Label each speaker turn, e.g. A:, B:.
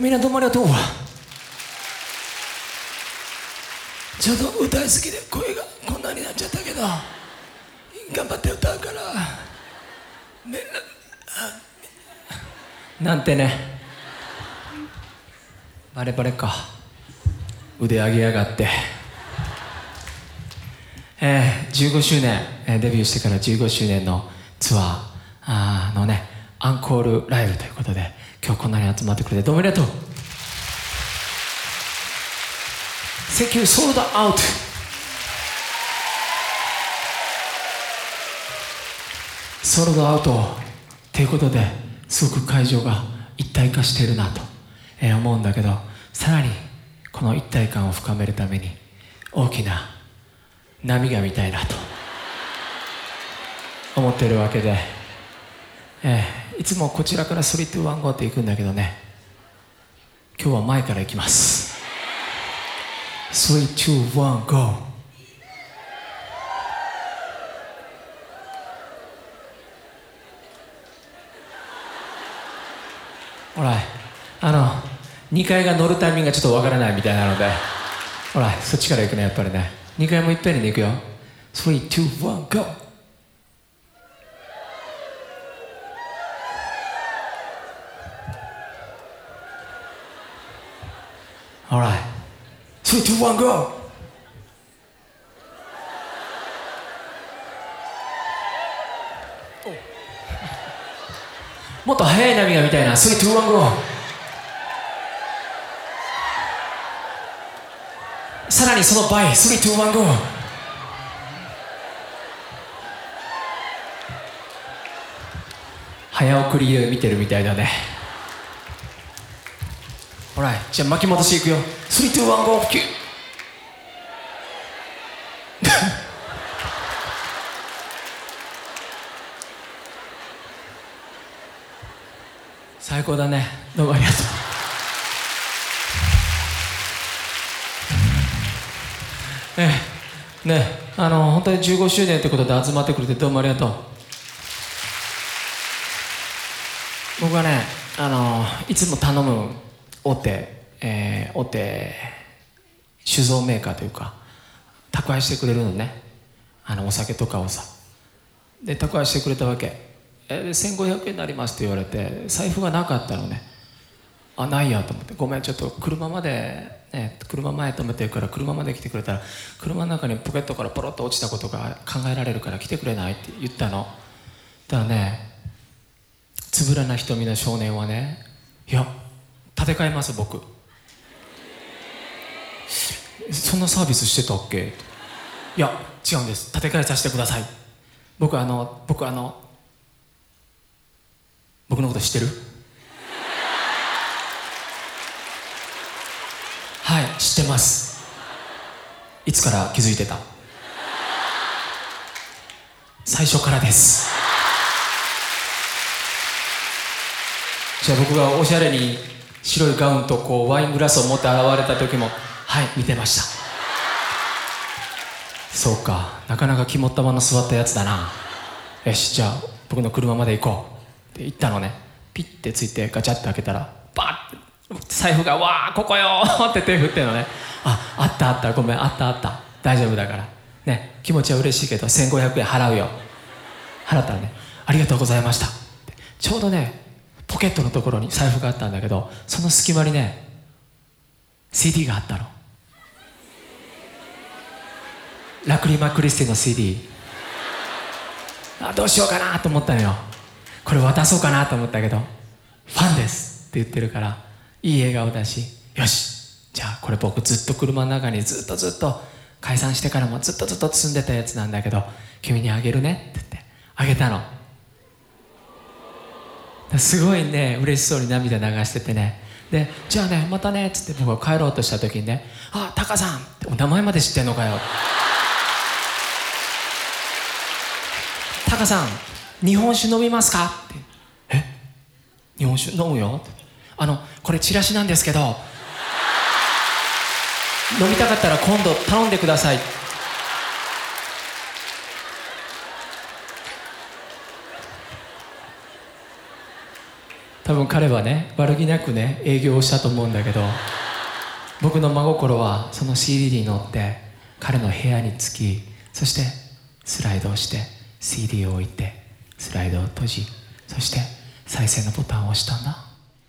A: みんなどうもありがとうちょっと歌いすぎで声がこんなになっちゃったけど頑張って歌うから。ねなんてね。バレバレか。腕上げやがって。えー、15周年、えー、デビューしてから15周年のツアー。あーのねアンコールライブということで今日こんなに集まってくれてどうもありがとう。Thank you sold out ソードアウトということですごく会場が一体化しているなと、えー思うんだけどさらにこの一体感を深めるために大きな波が見たいなと思ってるわけで、えーいつもこちらから3-2-1-5って行くんだけどね。今日は前から行きます。3-2-1-5ほらあの2階が乗るタイミングがちょっとわからないみたいなので。ほらそっちから行くねやっぱりね。2階もいっぺんに行くよ。3-2-1-GO ほら 3-2-1-GO もっと速い波が見たいな。3-2-1-GO さらにその倍。3-2-1-GO 早送り見てるみたいだねほらじゃあ巻き戻していくよ。3-2-1-GO キュー最高だね。どうもありがとう。ええ。ねあの本当に15周年ということで集まってくれてどうもありがとう。僕はねあのいつも頼む大手、えー大手酒造メーカーというか宅配してくれるのね。あのお酒とかをさ。で宅配してくれたわけ。えー1500円になりますって言われて財布がなかったのね。あないやと思って。ごめんちょっと車まで、ね、車前止めてるから車まで来てくれたら車の中にポケットからポロッと落ちたことが考えられるから来てくれないって言ったの。だからねつぶらな瞳の少年はねいや建て替えます僕。そんなサービスしてたっけ？いや違うんです。建て替えさせてください。僕あの僕あの僕のこと知ってる？はい知ってます。いつから気づいてた？最初からです。じゃあ僕がおしゃれに白いガウンとこうワイングラスを持って現れた時もはい見てました。そうか。なかなか肝っ玉の座ったやつだな。よしじゃあ僕の車まで行こう。って言ったのね。ピッてついてガチャッて開けたらバッて財布が「わあここよ! 」って手振ってんのね。ああったあった。ごめんあったあった。大丈夫だから。ね気持ちは嬉しいけど1500円払うよ。払ったらね「ありがとうございました」ちょうどねケットのところに財布があったんだけどその隙間にね CD があったの。ラクリマ・クリスティの CD あどうしようかなと思ったのよ。これ渡そうかなと思ったけどファンですって言ってるからいい笑顔だしよしじゃあこれ僕ずっと車の中にずっとずっと解散してからもずっとずっと積んでたやつなんだけど君にあげるねって言ってあげたの。すごいね嬉しそうに涙流しててね。でじゃあねまたねっつって僕が帰ろうとした時にね「あタカさん」ってお名前まで知ってんのかよ。タカさん日本酒飲みますか？って。え？日本酒飲むよ？って。あのこれチラシなんですけど。飲みたかったら今度頼んでください。多分彼はね悪気なくね営業をしたと思うんだけど僕の真心はその CD に乗って彼の部屋に着きそしてスライドをして CD を置いてスライドを閉じそして再生のボタンを押したんだ。